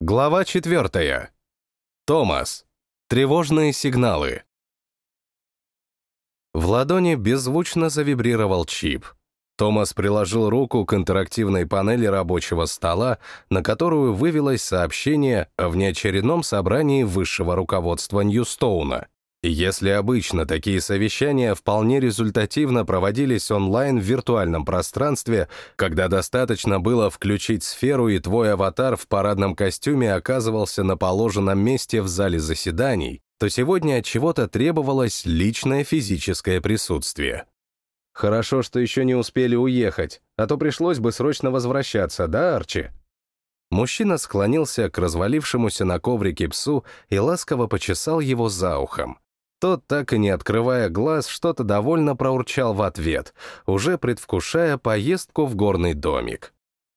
Глава четвертая. Томас. Тревожные сигналы. В ладони беззвучно завибрировал чип. Томас приложил руку к интерактивной панели рабочего стола, на которую вывелось сообщение о внеочередном собрании высшего руководства Ньюстоуна. Если обычно такие совещания вполне результативно проводились онлайн в виртуальном пространстве, когда достаточно было включить сферу и твой аватар в парадном костюме оказывался на положенном месте в зале заседаний, то сегодня от чего-то требовалось личное физическое присутствие. Хорошо, что еще не успели уехать, а то пришлось бы срочно возвращаться, да, Арчи? Мужчина склонился к развалившемуся на коврике псу и ласково почесал его за ухом. Тот, так и не открывая глаз, что-то довольно проурчал в ответ, уже предвкушая поездку в горный домик.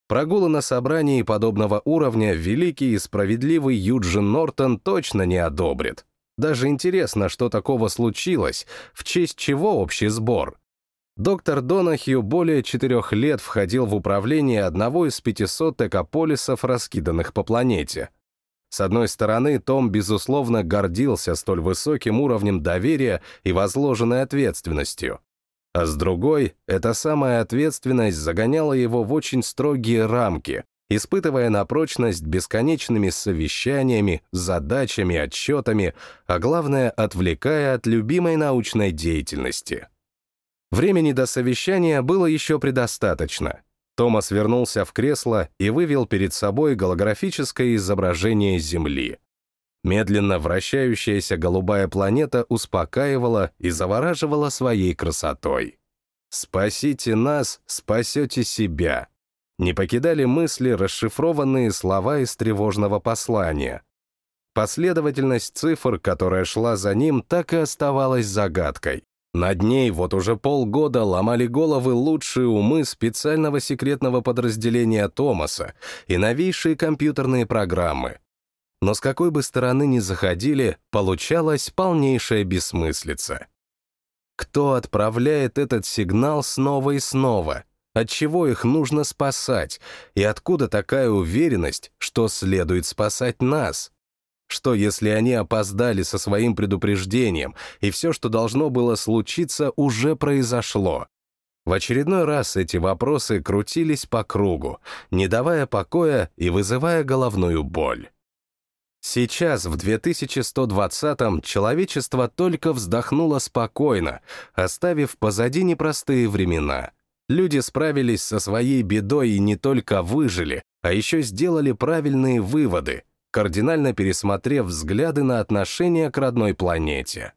Прогулы на собрании подобного уровня великий и справедливый Юджин Нортон точно не одобрит. Даже интересно, что такого случилось, в честь чего общий сбор. Доктор Донахью более четырех лет входил в управление одного из 500 экополисов, раскиданных по планете — с одной стороны, Том, безусловно, гордился столь высоким уровнем доверия и возложенной ответственностью. А с другой, эта самая ответственность загоняла его в очень строгие рамки, испытывая на прочность бесконечными совещаниями, задачами, отчетами, а главное, отвлекая от любимой научной деятельности. Времени до совещания было еще предостаточно — Томас вернулся в кресло и вывел перед собой голографическое изображение Земли. Медленно вращающаяся голубая планета успокаивала и завораживала своей красотой. «Спасите нас, спасете себя», не покидали мысли расшифрованные слова из тревожного послания. Последовательность цифр, которая шла за ним, так и оставалась загадкой. Над ней вот уже полгода ломали головы лучшие умы специального секретного подразделения Томаса и новейшие компьютерные программы. Но с какой бы стороны ни заходили, получалась полнейшая бессмыслица. Кто отправляет этот сигнал снова и снова? От чего их нужно спасать? И откуда такая уверенность, что следует спасать нас? Что, если они опоздали со своим предупреждением, и все, что должно было случиться, уже произошло? В очередной раз эти вопросы крутились по кругу, не давая покоя и вызывая головную боль. Сейчас, в 2120-м, человечество только вздохнуло спокойно, оставив позади непростые времена. Люди справились со своей бедой и не только выжили, а еще сделали правильные выводы, кардинально пересмотрев взгляды на отношение к родной планете.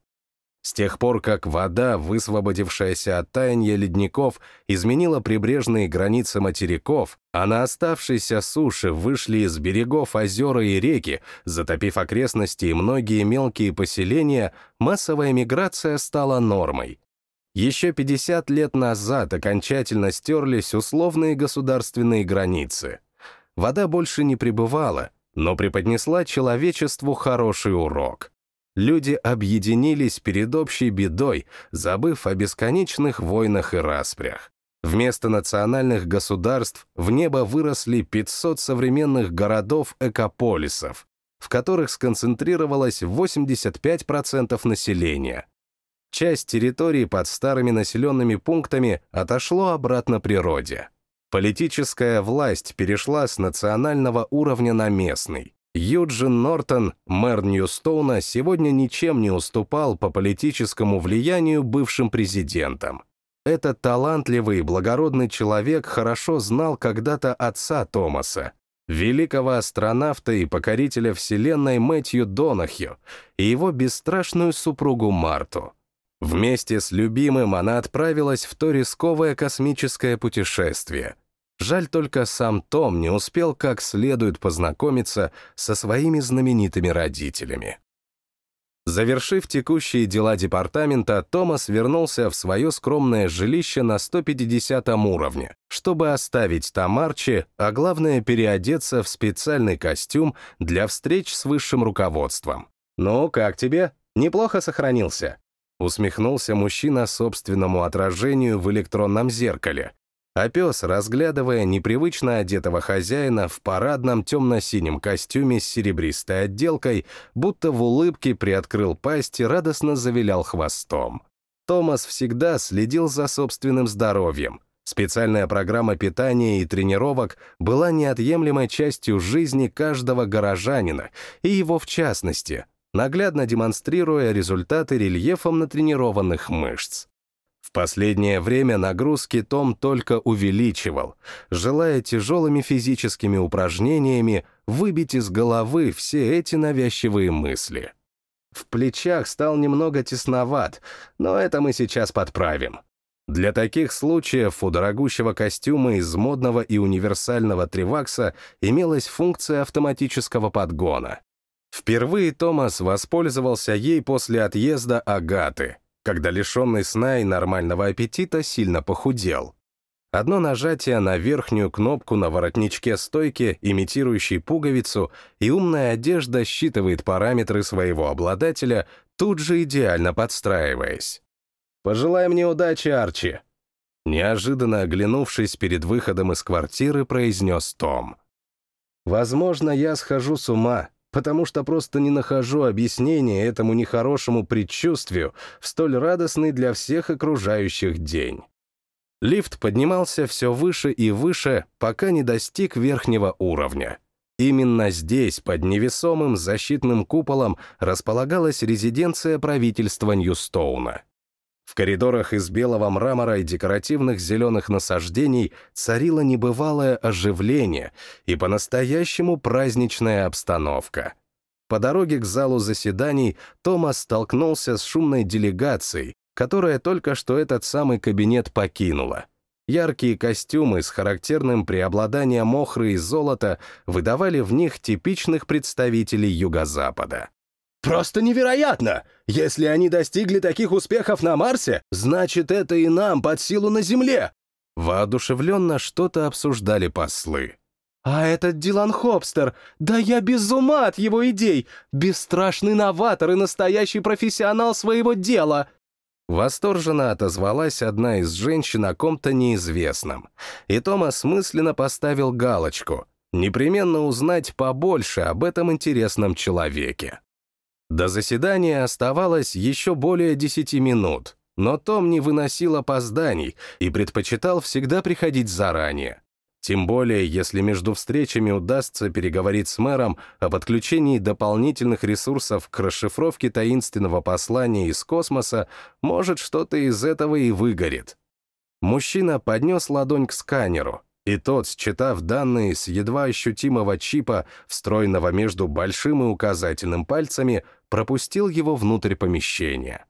С тех пор, как вода, высвободившаяся от таяния ледников, изменила прибрежные границы материков, а на оставшейся суше вышли из берегов озера и реки, затопив окрестности и многие мелкие поселения, массовая миграция стала нормой. Еще 50 лет назад окончательно стерлись условные государственные границы. Вода больше не пребывала, но преподнесла человечеству хороший урок. Люди объединились перед общей бедой, забыв о бесконечных войнах и распрях. Вместо национальных государств в небо выросли 500 современных городов-экополисов, в которых сконцентрировалось 85% населения. Часть территорий под старыми населенными пунктами отошло обратно природе. Политическая власть перешла с национального уровня на местный. Юджин Нортон, мэр Ньюстоуна, сегодня ничем не уступал по политическому влиянию бывшим президентам. Этот талантливый и благородный человек хорошо знал когда-то отца Томаса, великого астронавта и покорителя Вселенной Мэтью Донахью и его бесстрашную супругу Марту. Вместе с любимым она отправилась в то рисковое космическое путешествие — Жаль только сам Том не успел как следует познакомиться со своими знаменитыми родителями. Завершив текущие дела департамента, Томас вернулся в свое скромное жилище на 150 уровне, чтобы оставить там Арчи, а главное переодеться в специальный костюм для встреч с высшим руководством. «Ну, как тебе? Неплохо сохранился?» Усмехнулся мужчина собственному отражению в электронном зеркале, а пес, разглядывая непривычно одетого хозяина в парадном темно-синем костюме с серебристой отделкой, будто в улыбке приоткрыл пасть и радостно завилял хвостом. Томас всегда следил за собственным здоровьем. Специальная программа питания и тренировок была неотъемлемой частью жизни каждого горожанина, и его в частности, наглядно демонстрируя результаты рельефом натренированных мышц. В последнее время нагрузки Том только увеличивал, желая тяжелыми физическими упражнениями выбить из головы все эти навязчивые мысли. В плечах стал немного тесноват, но это мы сейчас подправим. Для таких случаев у дорогущего костюма из модного и универсального тривакса имелась функция автоматического подгона. Впервые Томас воспользовался ей после отъезда Агаты, когда лишенный сна и нормального аппетита сильно похудел. Одно нажатие на верхнюю кнопку на воротничке стойки, имитирующей пуговицу, и умная одежда считывает параметры своего обладателя, тут же идеально подстраиваясь. «Пожелай мне удачи, Арчи!» Неожиданно оглянувшись перед выходом из квартиры, произнес Том. «Возможно, я схожу с ума, потому что просто не нахожу объяснения этому нехорошему предчувствию в столь радостный для всех окружающих день. Лифт поднимался все выше и выше, пока не достиг верхнего уровня. Именно здесь, под невесомым защитным куполом, располагалась резиденция правительства Ньюстоуна. В коридорах из белого мрамора и декоративных зеленых насаждений царило небывалое оживление и по-настоящему праздничная обстановка. По дороге к залу заседаний Томас столкнулся с шумной делегацией, которая только что этот самый кабинет покинула. Яркие костюмы с характерным преобладанием охры и золота выдавали в них типичных представителей Юго-Запада. Просто невероятно! Если они достигли таких успехов на Марсе, значит, это и нам под силу на Земле!» Воодушевленно что-то обсуждали послы. «А этот Дилан Хопстер! Да я без ума от его идей! Бесстрашный новатор и настоящий профессионал своего дела!» Восторженно отозвалась одна из женщин о ком-то неизвестном, и Томас мысленно поставил галочку «Непременно узнать побольше об этом интересном человеке». До заседания оставалось еще более десяти минут, но Том не выносил опозданий и предпочитал всегда приходить заранее. Тем более, если между встречами удастся переговорить с мэром о подключении дополнительных ресурсов к расшифровке таинственного послания из космоса, может, что-то из этого и выгорит. Мужчина поднес ладонь к сканеру, и тот, считав данные с едва ощутимого чипа, встроенного между большим и указательным пальцами, пропустил его внутрь помещения.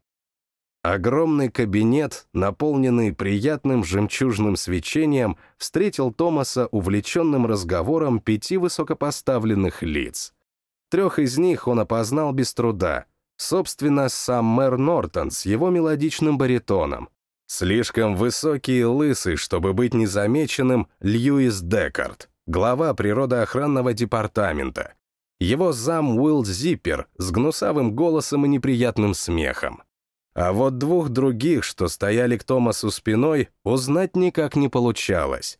Огромный кабинет, наполненный приятным жемчужным свечением, встретил Томаса увлеченным разговором пяти высокопоставленных лиц. Трех из них он опознал без труда. Собственно, сам мэр Нортон с его мелодичным баритоном, Слишком высокий и лысый, чтобы быть незамеченным, Льюис Декард, глава природоохранного департамента. Его зам Уилл Зиппер с гнусавым голосом и неприятным смехом. А вот двух других, что стояли к Томасу спиной, узнать никак не получалось.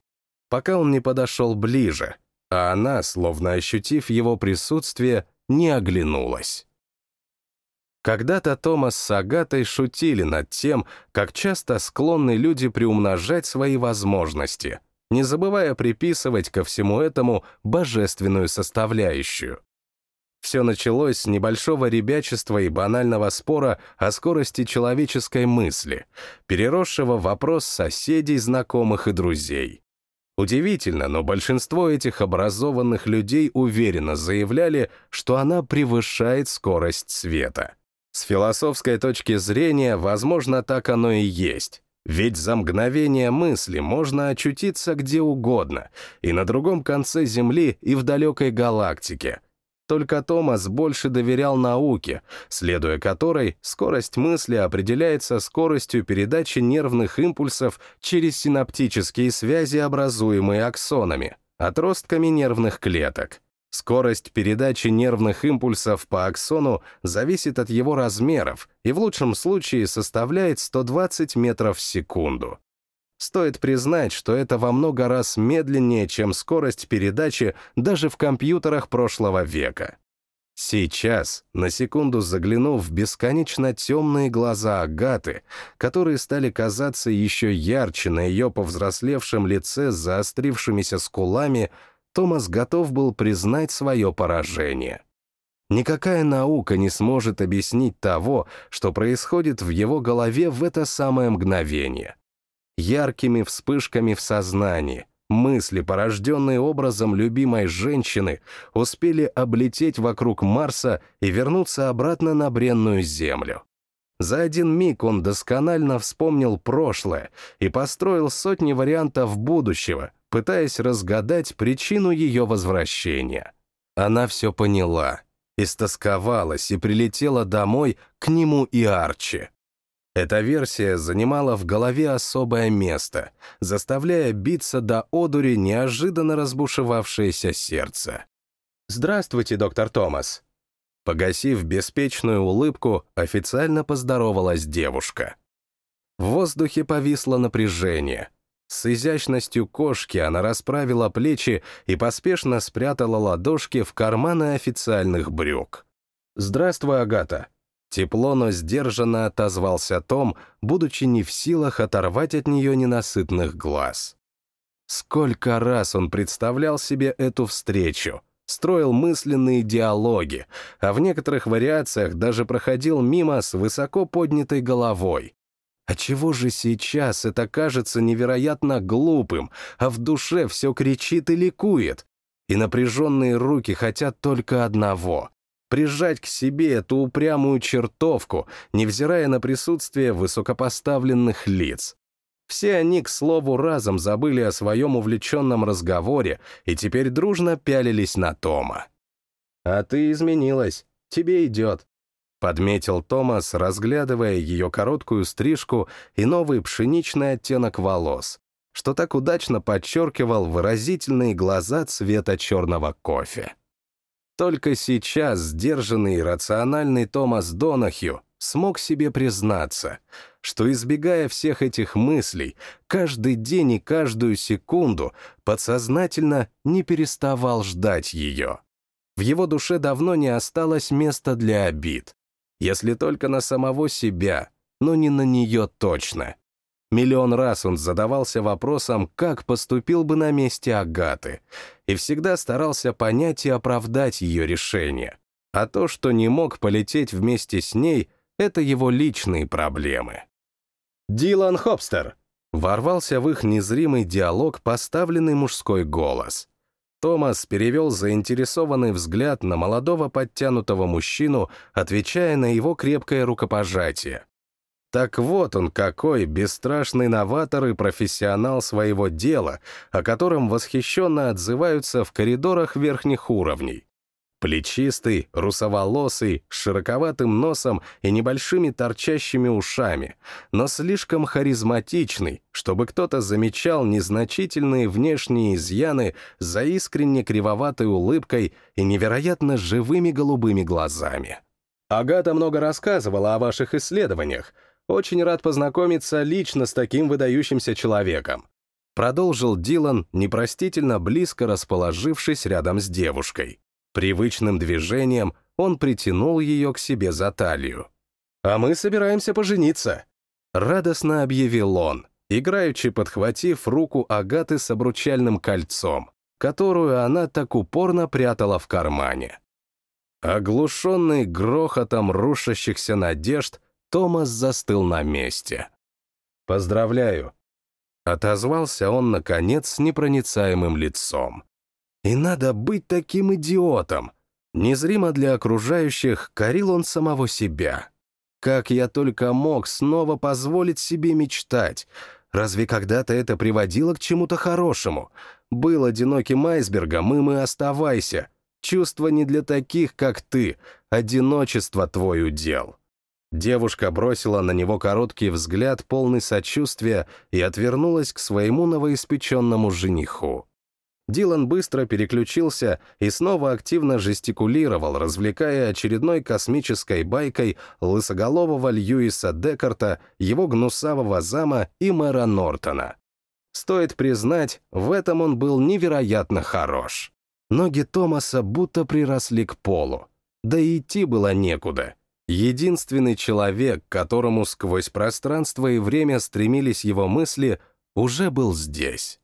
Пока он не подошел ближе, а она, словно ощутив его присутствие, не оглянулась. Когда-то Томас с Агатой шутили над тем, как часто склонны люди приумножать свои возможности, не забывая приписывать ко всему этому божественную составляющую. Все началось с небольшого ребячества и банального спора о скорости человеческой мысли, переросшего в вопрос соседей, знакомых и друзей. Удивительно, но большинство этих образованных людей уверенно заявляли, что она превышает скорость света. С философской точки зрения, возможно, так оно и есть. Ведь за мгновение мысли можно очутиться где угодно, и на другом конце Земли, и в далекой галактике. Только Томас больше доверял науке, следуя которой скорость мысли определяется скоростью передачи нервных импульсов через синаптические связи, образуемые аксонами, отростками нервных клеток. Скорость передачи нервных импульсов по аксону зависит от его размеров и в лучшем случае составляет 120 метров в секунду. Стоит признать, что это во много раз медленнее, чем скорость передачи даже в компьютерах прошлого века. Сейчас, на секунду заглянув в бесконечно темные глаза Агаты, которые стали казаться еще ярче на ее повзрослевшем лице с заострившимися скулами, Томас готов был признать свое поражение. Никакая наука не сможет объяснить того, что происходит в его голове в это самое мгновение. Яркими вспышками в сознании, мысли, порожденные образом любимой женщины, успели облететь вокруг Марса и вернуться обратно на бренную Землю. За один миг он досконально вспомнил прошлое и построил сотни вариантов будущего, пытаясь разгадать причину ее возвращения. Она все поняла — истосковалась и прилетела домой к нему и Арчи. Эта версия занимала в голове особое место, заставляя биться до одури неожиданно разбушевавшееся сердце. «Здравствуйте, доктор Томас». Погасив беспечную улыбку, официально поздоровалась девушка. В воздухе повисло напряжение, с изящностью кошки она расправила плечи и поспешно спрятала ладошки в карманы официальных брюк. «Здравствуй, Агата!» Тепло, но сдержанно отозвался Том, будучи не в силах оторвать от нее ненасытных глаз. Сколько раз он представлял себе эту встречу, строил мысленные диалоги, а в некоторых вариациях даже проходил мимо с высоко поднятой головой. А чего же сейчас это кажется невероятно глупым, а в душе все кричит и ликует? И напряженные руки хотят только одного — прижать к себе эту упрямую чертовку, невзирая на присутствие высокопоставленных лиц. Все они, к слову, разом забыли о своем увлеченном разговоре и теперь дружно пялились на Тома. «А ты изменилась. Тебе идет. Подметил Томас, разглядывая ее короткую стрижку и новый пшеничный оттенок волос, что так удачно подчеркивал выразительные глаза цвета черного кофе. Только сейчас сдержанный и рациональный Томас Донахью смог себе признаться, что, избегая всех этих мыслей, каждый день и каждую секунду подсознательно не переставал ждать ее. В его душе давно не осталось места для обид, если только на самого себя, но не на нее точно. Миллион раз он задавался вопросом, как поступил бы на месте Агаты, и всегда старался понять и оправдать ее решение. А то, что не мог полететь вместе с ней, это его личные проблемы. «Дилан Хопстер!» Ворвался в их незримый диалог поставленный мужской голос — Томас перевел заинтересованный взгляд на молодого подтянутого мужчину, отвечая на его крепкое рукопожатие. Так вот он какой бесстрашный новатор и профессионал своего дела, о котором восхищенно отзываются в коридорах верхних уровней. Плечистый, русоволосый, с широковатым носом и небольшими торчащими ушами, но слишком харизматичный, чтобы кто-то замечал незначительные внешние изъяны за искренне кривоватой улыбкой и невероятно живыми голубыми глазами. «Агата много рассказывала о ваших исследованиях. Очень рад познакомиться лично с таким выдающимся человеком», продолжил Дилан, непростительно близко расположившись рядом с девушкой. Привычным движением он притянул ее к себе за талию. «А мы собираемся пожениться», — радостно объявил он, играючи подхватив руку Агаты с обручальным кольцом, которую она так упорно прятала в кармане. Оглушенный грохотом рушащихся надежд, Томас застыл на месте. «Поздравляю», — отозвался он, наконец, с непроницаемым лицом. И надо быть таким идиотом. Незримо для окружающих корил он самого себя. Как я только мог снова позволить себе мечтать? Разве когда-то это приводило к чему-то хорошему? Был одиноким айсбергом, им и оставайся. Чувство не для таких, как ты. Одиночество твой удел. Девушка бросила на него короткий взгляд, полный сочувствия, и отвернулась к своему новоиспеченному жениху. Дилан быстро переключился и снова активно жестикулировал, развлекая очередной космической байкой лысоголового Льюиса Декарта, его гнусавого зама и мэра Нортона. Стоит признать, в этом он был невероятно хорош. Ноги Томаса будто приросли к полу. Да и идти было некуда. Единственный человек, которому сквозь пространство и время стремились его мысли, уже был здесь.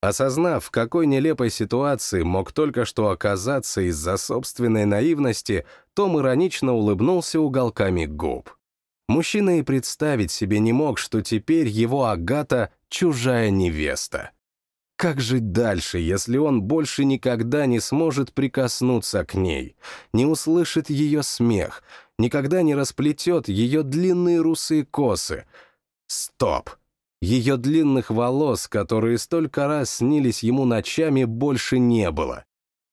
Осознав, в какой нелепой ситуации мог только что оказаться из-за собственной наивности, Том иронично улыбнулся уголками губ. Мужчина и представить себе не мог, что теперь его Агата — чужая невеста. Как жить дальше, если он больше никогда не сможет прикоснуться к ней, не услышит ее смех, никогда не расплетет ее длинные русые косы? Стоп! Ее длинных волос, которые столько раз снились ему ночами, больше не было.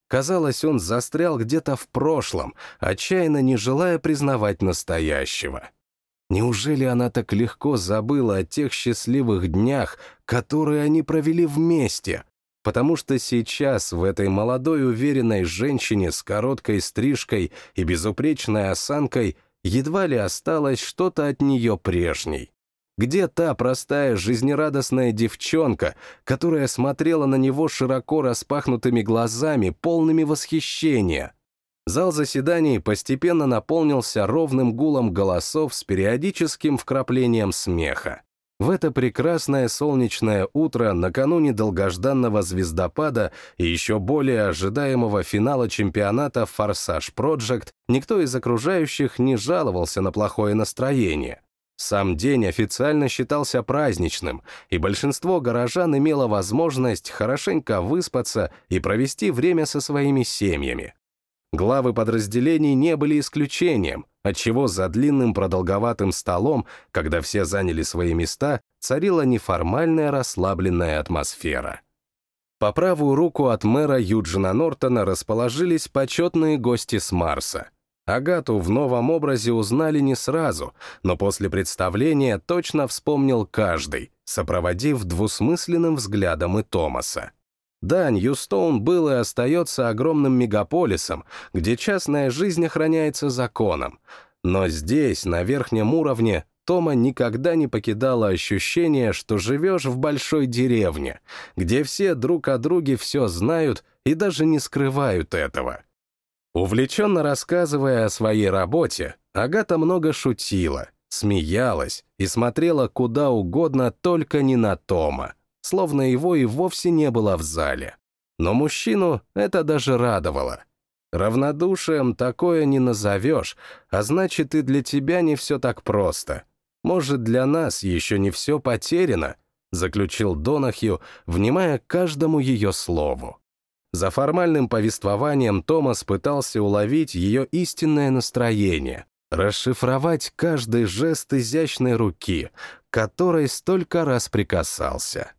Казалось, он застрял где-то в прошлом, отчаянно не желая признавать настоящего. Неужели она так легко забыла о тех счастливых днях, которые они провели вместе? Потому что сейчас в этой молодой уверенной женщине с короткой стрижкой и безупречной осанкой едва ли осталось что-то от нее прежней. Где та простая, жизнерадостная девчонка, которая смотрела на него широко распахнутыми глазами, полными восхищения? Зал заседаний постепенно наполнился ровным гулом голосов с периодическим вкраплением смеха. В это прекрасное солнечное утро, накануне долгожданного звездопада и еще более ожидаемого финала чемпионата «Форсаж Project, никто из окружающих не жаловался на плохое настроение. Сам день официально считался праздничным, и большинство горожан имело возможность хорошенько выспаться и провести время со своими семьями. Главы подразделений не были исключением, отчего за длинным продолговатым столом, когда все заняли свои места, царила неформальная расслабленная атмосфера. По правую руку от мэра Юджина Нортона расположились почетные гости с Марса — Агату в новом образе узнали не сразу, но после представления точно вспомнил каждый, сопроводив двусмысленным взглядом и Томаса. Да, Ньюстоун был и остается огромным мегаполисом, где частная жизнь охраняется законом. Но здесь, на верхнем уровне, Тома никогда не покидало ощущение, что живешь в большой деревне, где все друг о друге все знают и даже не скрывают этого. Увлеченно рассказывая о своей работе, Агата много шутила, смеялась и смотрела куда угодно, только не на Тома, словно его и вовсе не было в зале. Но мужчину это даже радовало. Равнодушием такое не назовешь, а значит и для тебя не все так просто. Может, для нас еще не все потеряно, заключил Донахью, внимая каждому ее слову. За формальным повествованием Томас пытался уловить ее истинное настроение, расшифровать каждый жест изящной руки, которой столько раз прикасался.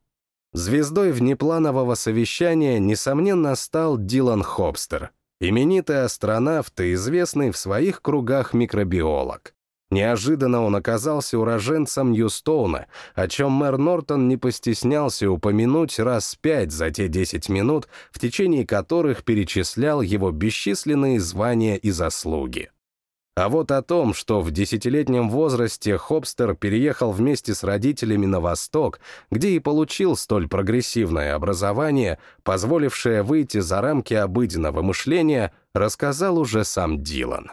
Звездой внепланового совещания, несомненно, стал Дилан Хобстер, именитый астронавт и известный в своих кругах микробиолог. Неожиданно он оказался уроженцем Юстоуна, о чем мэр Нортон не постеснялся упомянуть раз пять за те десять минут, в течение которых перечислял его бесчисленные звания и заслуги. А вот о том, что в десятилетнем возрасте Хобстер переехал вместе с родителями на Восток, где и получил столь прогрессивное образование, позволившее выйти за рамки обыденного мышления, рассказал уже сам Дилан.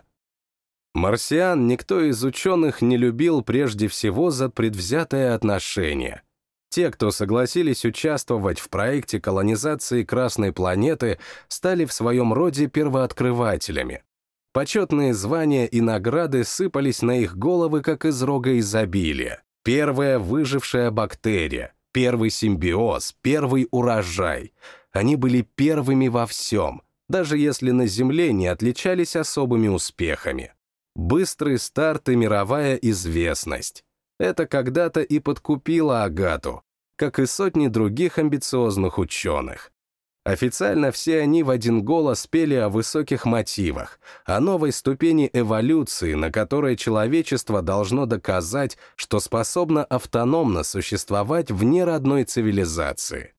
Марсиан никто из ученых не любил прежде всего за предвзятое отношение. Те, кто согласились участвовать в проекте колонизации Красной планеты, стали в своем роде первооткрывателями. Почетные звания и награды сыпались на их головы, как из рога изобилия. Первая выжившая бактерия, первый симбиоз, первый урожай. Они были первыми во всем, даже если на Земле не отличались особыми успехами. Быстрый старт и мировая известность. Это когда-то и подкупило Агату, как и сотни других амбициозных ученых. Официально все они в один голос пели о высоких мотивах, о новой ступени эволюции, на которой человечество должно доказать, что способно автономно существовать вне родной цивилизации.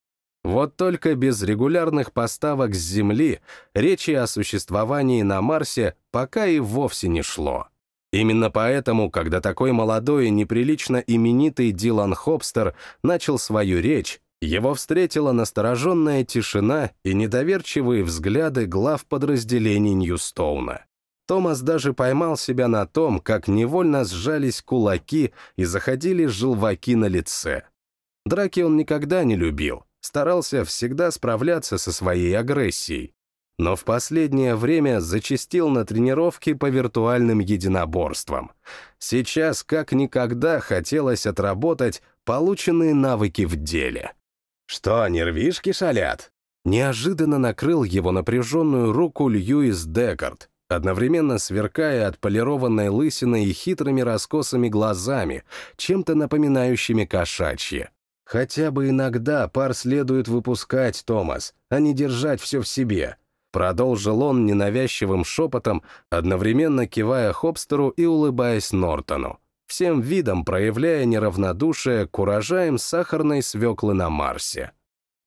Вот только без регулярных поставок с Земли речи о существовании на Марсе пока и вовсе не шло. Именно поэтому, когда такой молодой и неприлично именитый Дилан Хобстер начал свою речь, Его встретила настороженная тишина и недоверчивые взгляды глав подразделений Ньюстоуна. Томас даже поймал себя на том, как невольно сжались кулаки и заходили желваки на лице. Драки он никогда не любил, старался всегда справляться со своей агрессией. Но в последнее время зачастил на тренировки по виртуальным единоборствам. Сейчас как никогда хотелось отработать полученные навыки в деле. «Что, нервишки шалят?» Неожиданно накрыл его напряженную руку Льюис Декард, одновременно сверкая отполированной лысиной и хитрыми раскосыми глазами, чем-то напоминающими кошачьи. Хотя бы иногда пар следует выпускать, Томас, а не держать все в себе. Продолжил он ненавязчивым шепотом, одновременно кивая Хобстеру и улыбаясь Нортону, всем видом проявляя неравнодушие к урожаям сахарной свеклы на Марсе.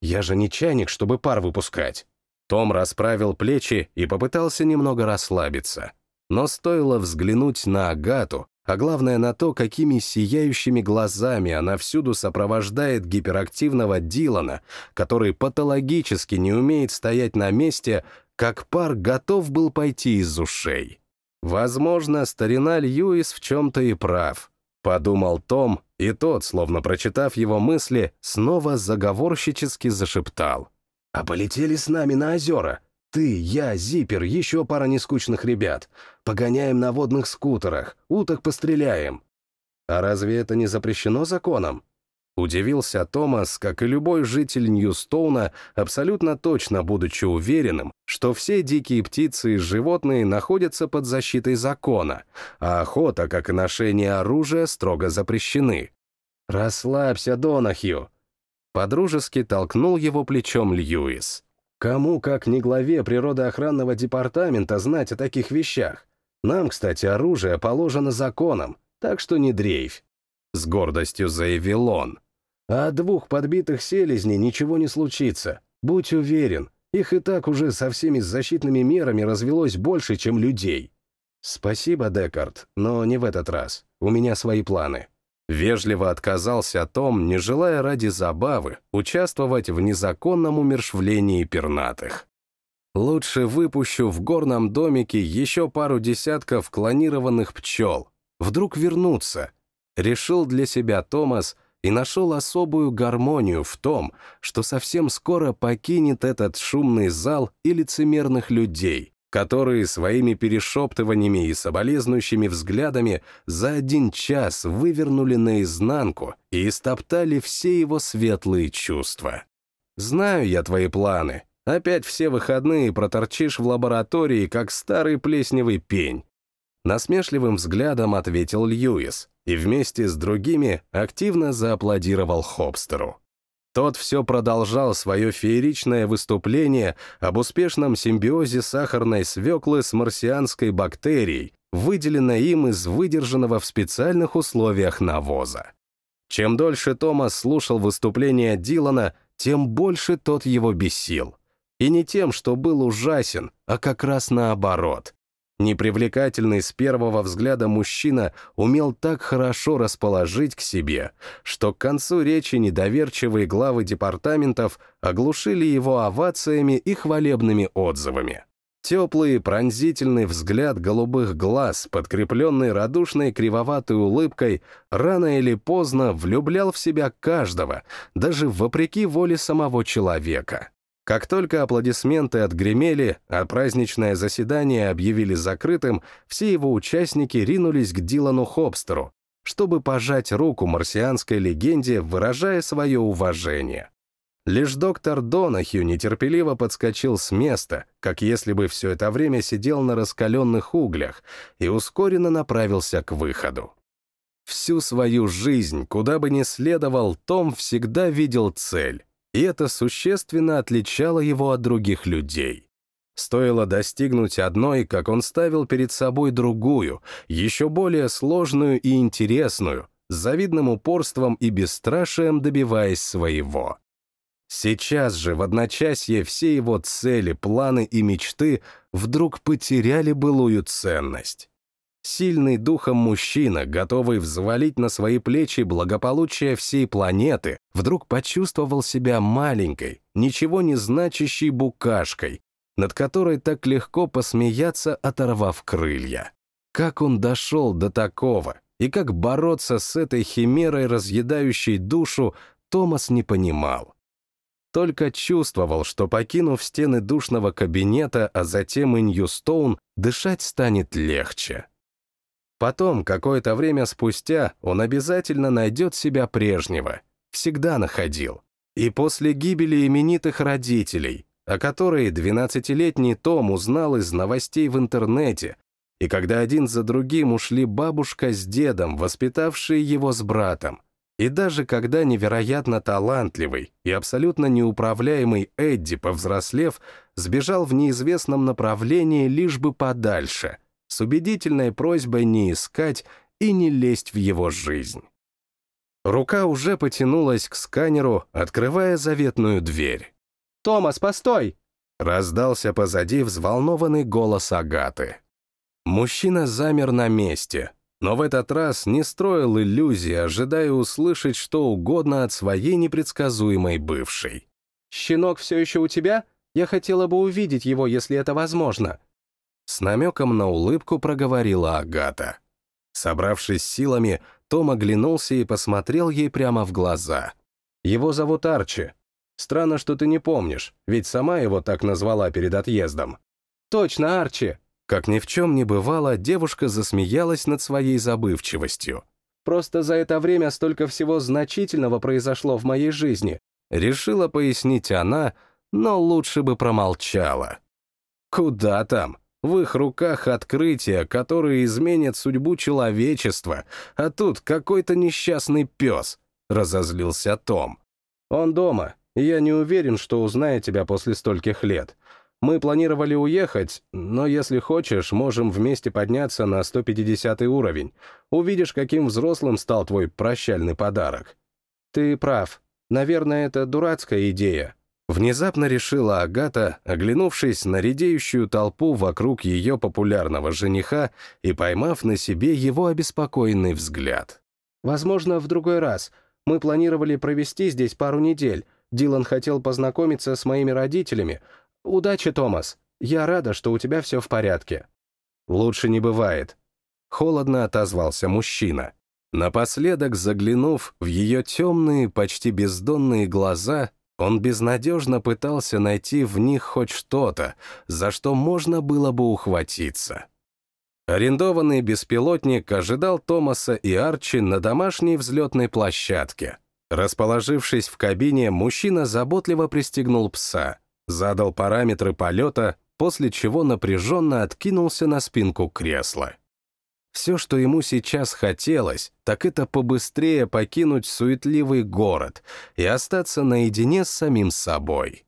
«Я же не чайник, чтобы пар выпускать». Том расправил плечи и попытался немного расслабиться. Но стоило взглянуть на Агату, а главное на то, какими сияющими глазами она всюду сопровождает гиперактивного Дилана, который патологически не умеет стоять на месте, как пар готов был пойти из ушей. Возможно, старина Льюис в чем-то и прав, подумал Том, и тот, словно прочитав его мысли, снова заговорщически зашептал. «А полетели с нами на озера. Ты, я, Зипер, еще пара нескучных ребят. Погоняем на водных скутерах, уток постреляем. А разве это не запрещено законом? Удивился Томас, как и любой житель Ньюстоуна, абсолютно точно будучи уверенным, что все дикие птицы и животные находятся под защитой закона, а охота, как и ношение оружия, строго запрещены. «Расслабься, Донахью!» Подружески толкнул его плечом Льюис. Кому, как не главе природоохранного департамента, знать о таких вещах? Нам, кстати, оружие положено законом, так что не дрейфь. С гордостью заявил он. А от двух подбитых селезней ничего не случится. Будь уверен, их и так уже со всеми защитными мерами развелось больше, чем людей. Спасибо, Декард, но не в этот раз. У меня свои планы. Вежливо отказался Том, не желая ради забавы участвовать в незаконном умершвлении пернатых. Лучше выпущу в горном домике еще пару десятков клонированных пчел. Вдруг вернутся. Решил для себя Томас и нашел особую гармонию в том, что совсем скоро покинет этот шумный зал и лицемерных людей, которые своими перешептываниями и соболезнующими взглядами за один час вывернули наизнанку и истоптали все его светлые чувства. «Знаю я твои планы. Опять все выходные проторчишь в лаборатории, как старый плесневый пень». Насмешливым взглядом ответил Льюис и вместе с другими активно зааплодировал Хобстеру. Тот все продолжал свое фееричное выступление об успешном симбиозе сахарной свеклы с марсианской бактерией, выделенной им из выдержанного в специальных условиях навоза. Чем дольше Томас слушал выступление Дилана, тем больше тот его бесил. И не тем, что был ужасен, а как раз наоборот. Непривлекательный с первого взгляда мужчина умел так хорошо расположить к себе, что к концу речи недоверчивые главы департаментов оглушили его овациями и хвалебными отзывами. Теплый пронзительный взгляд голубых глаз, подкрепленный радушной кривоватой улыбкой, рано или поздно влюблял в себя каждого, даже вопреки воле самого человека. Как только аплодисменты отгремели, а праздничное заседание объявили закрытым, все его участники ринулись к Дилану Хобстеру, чтобы пожать руку марсианской легенде, выражая свое уважение. Лишь доктор Донахью нетерпеливо подскочил с места, как если бы все это время сидел на раскаленных углях, и ускоренно направился к выходу. Всю свою жизнь, куда бы ни следовал, Том всегда видел цель и это существенно отличало его от других людей. Стоило достигнуть одной, как он ставил перед собой другую, еще более сложную и интересную, с завидным упорством и бесстрашием добиваясь своего. Сейчас же в одночасье все его цели, планы и мечты вдруг потеряли былую ценность. Сильный духом мужчина, готовый взвалить на свои плечи благополучие всей планеты, вдруг почувствовал себя маленькой, ничего не значащей букашкой, над которой так легко посмеяться, оторвав крылья. Как он дошел до такого, и как бороться с этой химерой, разъедающей душу, Томас не понимал. Только чувствовал, что, покинув стены душного кабинета, а затем и Ньюстоун, дышать станет легче. Потом, какое-то время спустя, он обязательно найдет себя прежнего. Всегда находил. И после гибели именитых родителей, о которой 12-летний Том узнал из новостей в интернете, и когда один за другим ушли бабушка с дедом, воспитавшие его с братом, и даже когда невероятно талантливый и абсолютно неуправляемый Эдди, повзрослев, сбежал в неизвестном направлении лишь бы подальше, с убедительной просьбой не искать и не лезть в его жизнь. Рука уже потянулась к сканеру, открывая заветную дверь. «Томас, постой!» — раздался позади взволнованный голос Агаты. Мужчина замер на месте, но в этот раз не строил иллюзии, ожидая услышать что угодно от своей непредсказуемой бывшей. «Щенок все еще у тебя? Я хотела бы увидеть его, если это возможно». С намеком на улыбку проговорила Агата. Собравшись силами, Том оглянулся и посмотрел ей прямо в глаза. «Его зовут Арчи. Странно, что ты не помнишь, ведь сама его так назвала перед отъездом». «Точно, Арчи!» Как ни в чем не бывало, девушка засмеялась над своей забывчивостью. «Просто за это время столько всего значительного произошло в моей жизни», решила пояснить она, но лучше бы промолчала. Куда там? В их руках открытия, которые изменят судьбу человечества, а тут какой-то несчастный пес, разозлился Том. «Он дома, я не уверен, что узнает тебя после стольких лет. Мы планировали уехать, но если хочешь, можем вместе подняться на 150 уровень. Увидишь, каким взрослым стал твой прощальный подарок. Ты прав. Наверное, это дурацкая идея. Внезапно решила Агата, оглянувшись на редеющую толпу вокруг ее популярного жениха и поймав на себе его обеспокоенный взгляд. «Возможно, в другой раз. Мы планировали провести здесь пару недель. Дилан хотел познакомиться с моими родителями, «Удачи, Томас. Я рада, что у тебя все в порядке». «Лучше не бывает», — холодно отозвался мужчина. Напоследок, заглянув в ее темные, почти бездонные глаза, он безнадежно пытался найти в них хоть что-то, за что можно было бы ухватиться. Арендованный беспилотник ожидал Томаса и Арчи на домашней взлетной площадке. Расположившись в кабине, мужчина заботливо пристегнул пса — задал параметры полета, после чего напряженно откинулся на спинку кресла. Все, что ему сейчас хотелось, так это побыстрее покинуть суетливый город и остаться наедине с самим собой.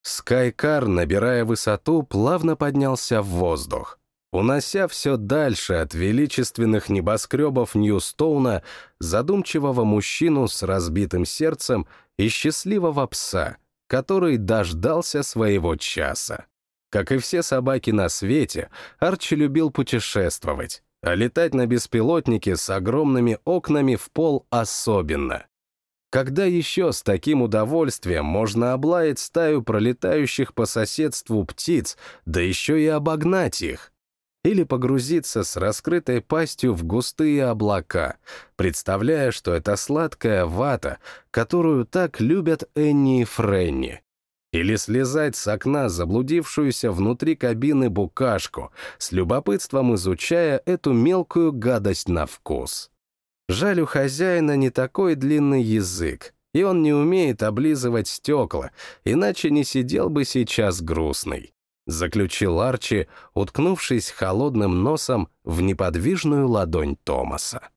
Скайкар, набирая высоту, плавно поднялся в воздух. Унося все дальше от величественных небоскребов Ньюстоуна, задумчивого мужчину с разбитым сердцем и счастливого пса — который дождался своего часа. Как и все собаки на свете, Арчи любил путешествовать, а летать на беспилотнике с огромными окнами в пол особенно. Когда еще с таким удовольствием можно облаять стаю пролетающих по соседству птиц, да еще и обогнать их? или погрузиться с раскрытой пастью в густые облака, представляя, что это сладкая вата, которую так любят Энни и Френни. Или слезать с окна заблудившуюся внутри кабины букашку, с любопытством изучая эту мелкую гадость на вкус. Жаль, у хозяина не такой длинный язык, и он не умеет облизывать стекла, иначе не сидел бы сейчас грустный заключил Арчи, уткнувшись холодным носом в неподвижную ладонь Томаса.